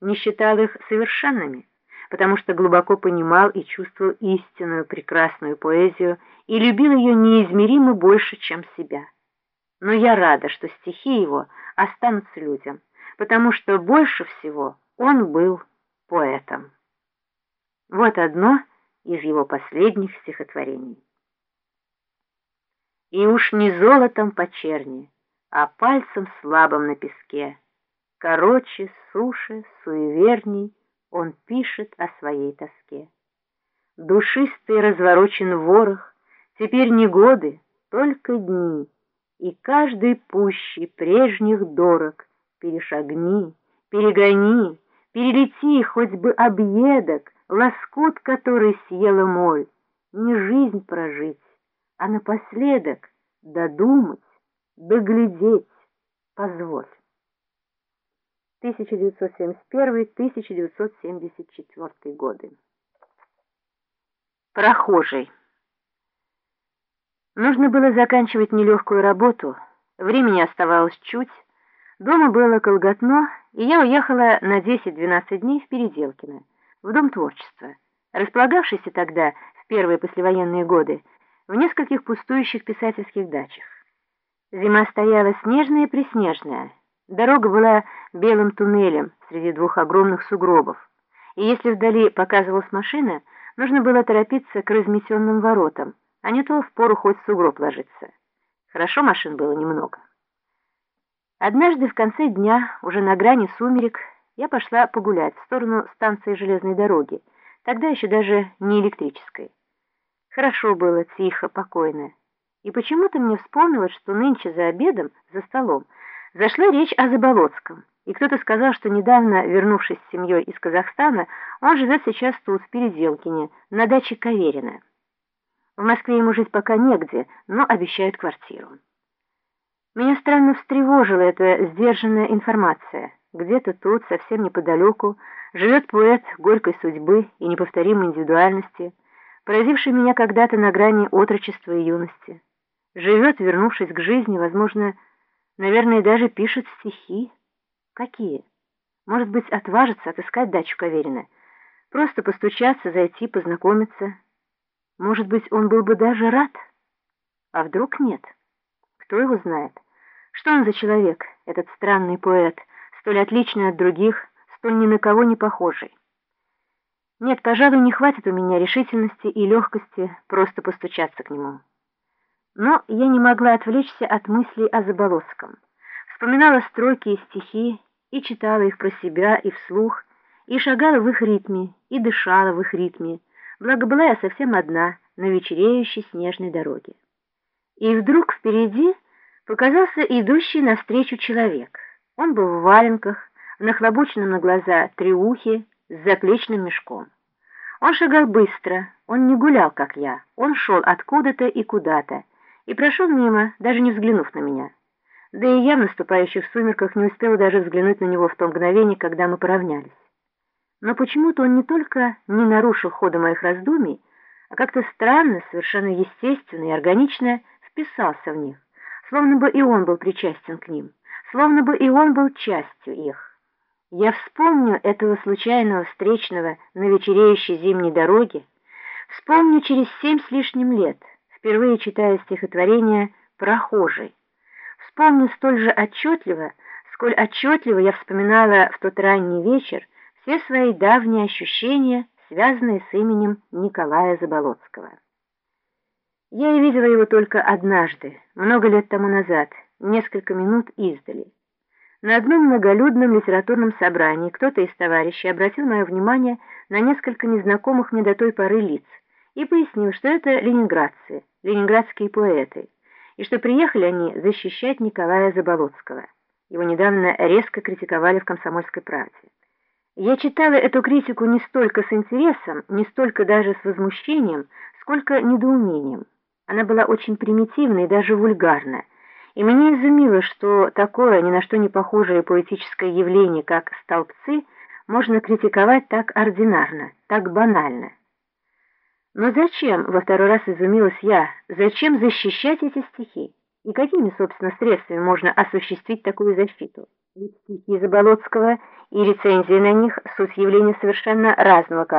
не считал их совершенными, потому что глубоко понимал и чувствовал истинную прекрасную поэзию и любил ее неизмеримо больше, чем себя. Но я рада, что стихи его останутся людям, потому что больше всего он был поэтом. Вот одно из его последних стихотворений. И уж не золотом по черни, а пальцем слабым на песке, короче, суше, суеверней, он пишет о своей тоске. Душистый разворочен ворох, теперь не годы, только дни, и каждый пущий прежних дорог перешагни, перегони, перелети хоть бы объедок, лоскут, который съела моль, не жизнь прожить, а напоследок додумать, доглядеть, позволь. 1971-1974 годы. Прохожий. Нужно было заканчивать нелегкую работу, времени оставалось чуть, дома было колготно, и я уехала на 10-12 дней в Переделкино, в Дом творчества, располагавшийся тогда, в первые послевоенные годы, в нескольких пустующих писательских дачах. Зима стояла снежная-преснежная, Дорога была белым туннелем среди двух огромных сугробов, и если вдали показывалась машина, нужно было торопиться к разметенным воротам, а не то впору хоть в сугроб ложиться. Хорошо машин было немного. Однажды в конце дня, уже на грани сумерек, я пошла погулять в сторону станции железной дороги, тогда еще даже не электрической. Хорошо было, тихо, покойно. И почему-то мне вспомнилось, что нынче за обедом, за столом, Зашла речь о Заболоцком, и кто-то сказал, что недавно, вернувшись с семьей из Казахстана, он живет сейчас тут, в Переделкине, на даче Каверина. В Москве ему жить пока негде, но обещают квартиру. Меня странно встревожила эта сдержанная информация. Где-то тут, совсем неподалеку, живет поэт горькой судьбы и неповторимой индивидуальности, поразивший меня когда-то на грани отрочества и юности. Живет, вернувшись к жизни, возможно, Наверное, даже пишет стихи. Какие? Может быть, отважится отыскать дачу Каверина. Просто постучаться, зайти, познакомиться. Может быть, он был бы даже рад. А вдруг нет? Кто его знает? Что он за человек, этот странный поэт, столь отличный от других, столь ни на кого не похожий? Нет, пожалуй, не хватит у меня решительности и легкости просто постучаться к нему. Но я не могла отвлечься от мыслей о Заболоцком. Вспоминала строки и стихи, и читала их про себя и вслух, и шагала в их ритме, и дышала в их ритме, благо была я совсем одна на вечереющей снежной дороге. И вдруг впереди показался идущий навстречу человек. Он был в валенках, в нахлобученном на глаза триухе, с заплечным мешком. Он шагал быстро, он не гулял, как я, он шел откуда-то и куда-то, и прошел мимо, даже не взглянув на меня. Да и я в наступающих сумерках не успела даже взглянуть на него в то мгновение, когда мы поравнялись. Но почему-то он не только не нарушил хода моих раздумий, а как-то странно, совершенно естественно и органично вписался в них, словно бы и он был причастен к ним, словно бы и он был частью их. Я вспомню этого случайного встречного на вечереющей зимней дороге, вспомню через семь с лишним лет — впервые читая стихотворение «Прохожий». Вспомню столь же отчетливо, сколь отчетливо я вспоминала в тот ранний вечер все свои давние ощущения, связанные с именем Николая Заболоцкого. Я и видела его только однажды, много лет тому назад, несколько минут издали. На одном многолюдном литературном собрании кто-то из товарищей обратил мое внимание на несколько незнакомых мне до той поры лиц и пояснил, что это ленинградцы, ленинградские поэты, и что приехали они защищать Николая Заболоцкого. Его недавно резко критиковали в «Комсомольской правде». Я читала эту критику не столько с интересом, не столько даже с возмущением, сколько недоумением. Она была очень примитивна и даже вульгарна, и меня изумило, что такое ни на что не похожее поэтическое явление, как «столбцы», можно критиковать так ординарно, так банально. Но зачем, во второй раз изумилась я, зачем защищать эти стихи? И какими, собственно, средствами можно осуществить такую защиту? Ведь стихи Заболоцкого и рецензии на них – суть явления совершенно разного качества.